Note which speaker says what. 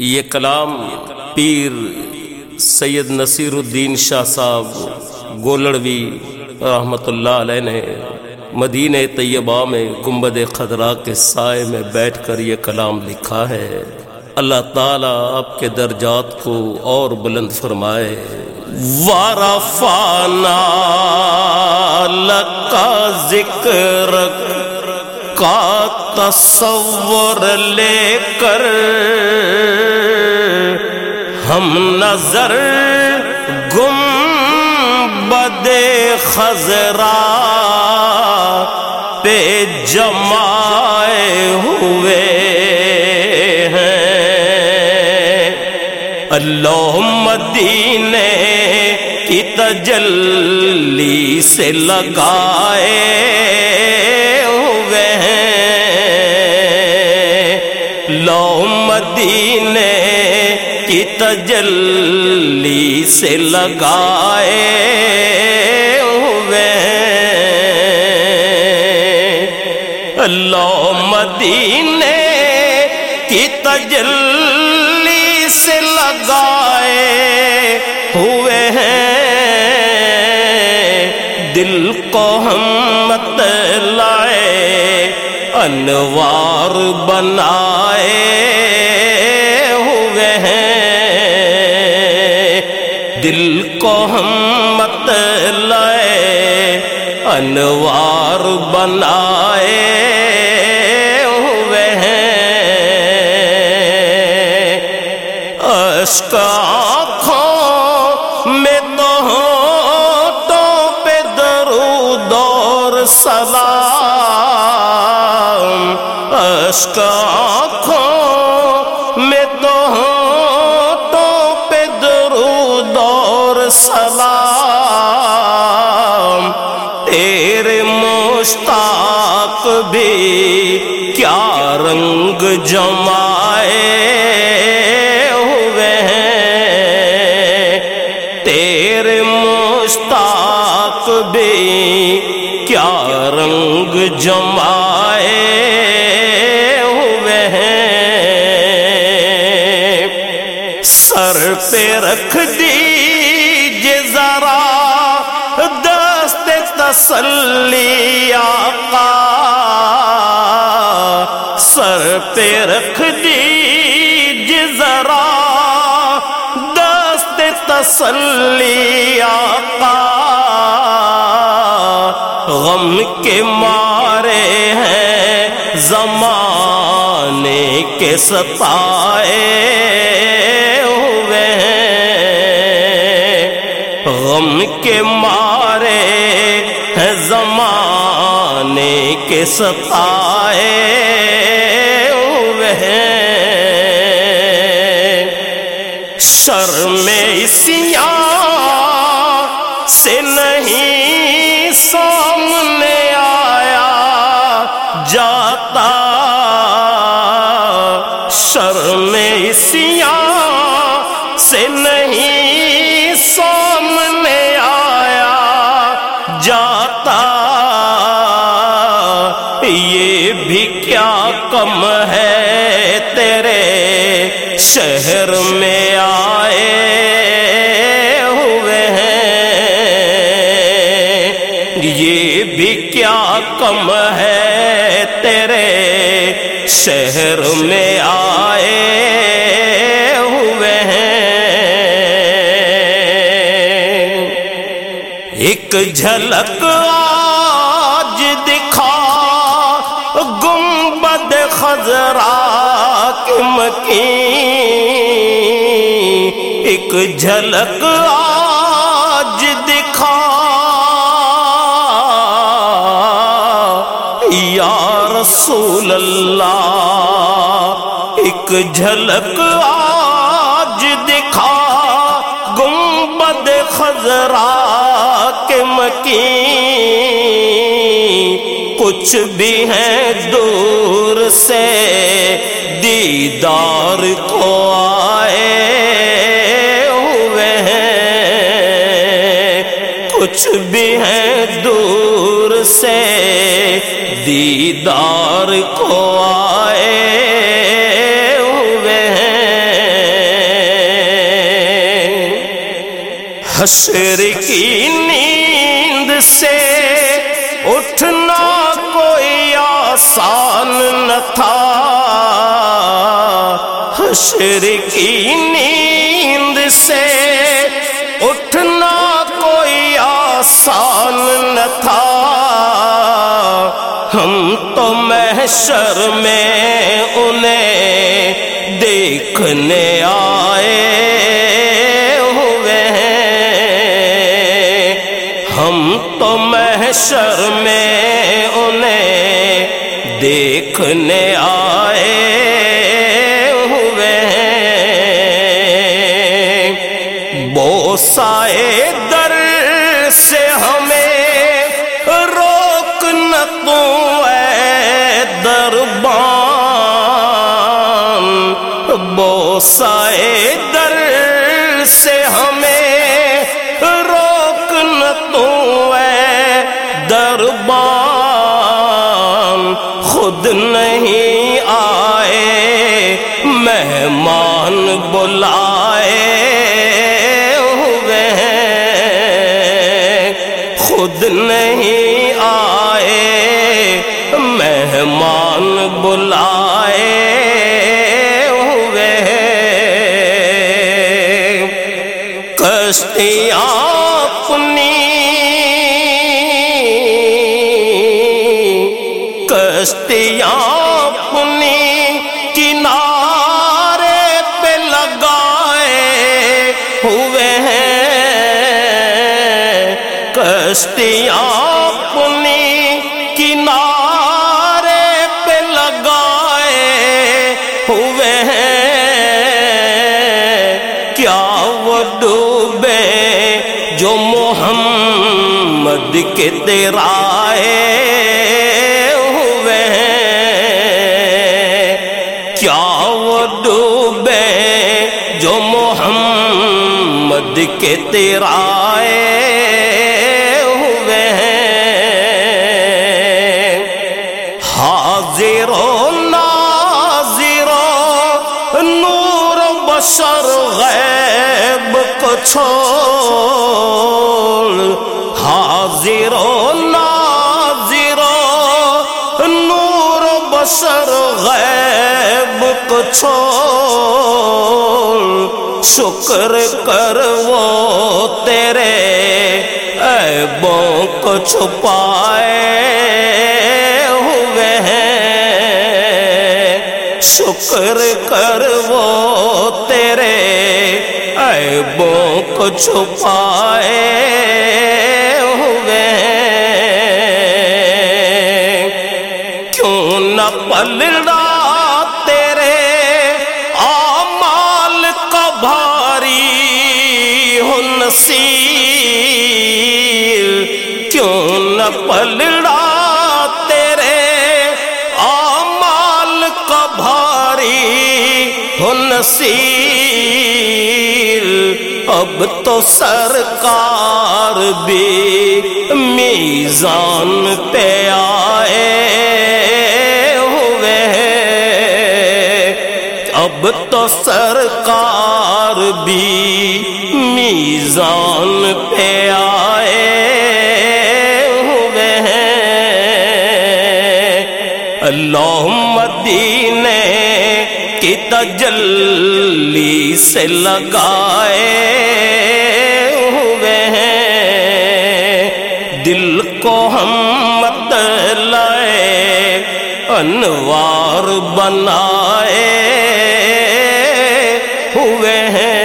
Speaker 1: یہ کلام پیر سید نصیر الدین شاہ صاحب گولڑوی رحمۃ اللہ علیہ نے مدینہ طیبہ میں گنبد خدرہ کے سائے میں بیٹھ کر یہ کلام لکھا ہے۔ اللہ تعالیٰ آپ کے درجات کو اور بلند فرمائے۔ وارفانا لکا ذکر کا تصور لے کر ہم نظر گم بدے خزرا پہ جمائے ہوئے ہیں۔ اللہ مدینے کی تجلی سے لگائے ہیں لو مدینے کی تجلی سے لگائے ہوئے۔ اللہ مدینے کی تجلی سے لگائے ہوئے ہیں۔ دل کو ہم مت انوار بنائے ہوئے ہیں۔ دل کو ہم مت لائے، انوار بنائے ہوئے ہیں۔ اشک آنکھوں میں تو ہونٹوں پہ درود اور سلام۔ اشک آنکھوں میں تو ہونٹوں پہ درود اور سلام۔ تیرے مشتاق بھی کیا رنگ جمائے ہوئے ہیں۔ تیرے مشتاق بھی کیا رنگ جمائے رکھ دیجیے ذرا دست تسلی آقا سر پہ رکھ دیجیے ذرا دست تسلی آقا غم کے مارے ہیں زمانے کے ستائے غم کے مارے ہیں زمانے کے ستائے ہوئے ہیں شرم اسیاں سے نہیں سامنے آیا جاتا۔ شرم اسیاں کیا کم ہے تیرے شہر میں آئے ہوئے ہیں؟ یہ بھی کیا کم ہے تیرے شہر میں آئے ہوئے ہیں؟ ایک جھلک خزرا کی ایک جھلک آج دکھا یا رسول اللہ ایک جھلک آج دکھا گنبد خزرا کے مکین کچھ بھی ہے دور سے دیدار کو آئے ہوئے ہیں۔ کچھ بھی ہے دور سے دیدار کو آئے ہوئے ہیں۔ کی نیند سے اٹھنا آسان نہ تھا۔ حشر کی نیند سے اٹھنا کوئی آسان نہ تھا۔ ہم تو محشر میں انہیں دیکھنے آئے ہوئے ہم تمہ محشر میں انہیں دیکھنے آئے ہوئے بوسائے در سے ہمیں روک نہ تو اے دربان۔ بوسائے در نہیں آئے مہمان بلائے ہوئے خود نہیں آئے مہمان بلائے ہوئے کشتیاں کشتیاں اپنی کنارے پہ لگائے ہوئے ہیں۔ کشتیاں اپنی کنارے پہ لگائے ہوئے ہیں۔ کیا وہ ڈوبے جو محمد کے تیرائے محمد کے تیرائے ہوئے ہیں حاضر و ناظر نور بشر غیب کو چھوڑ۔ حاضر و ناظر نور بشر غیب کو چھوڑ۔ شکر کر وہ تیرے عیبوں کو چھپائے ہوئے ہیں۔ شکر کر وہ تیرے عیبوں کو چھپائے ہوئے ہیں۔ کیوں نہ پلڑا کیوں نہ پلڑا تیرے آمال کا بھاری ہو نصیر۔ اب تو سرکار بھی میزان پہ آئے ہوئے اب تو سرکار بھی میزان پہ آئے ہوئے ہیں اللہ مدینے کی تجلی سے لگائے ہوئے ہیں دل کو ہم مت لائے انوار بنائے ہوئے ہیں